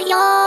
よ。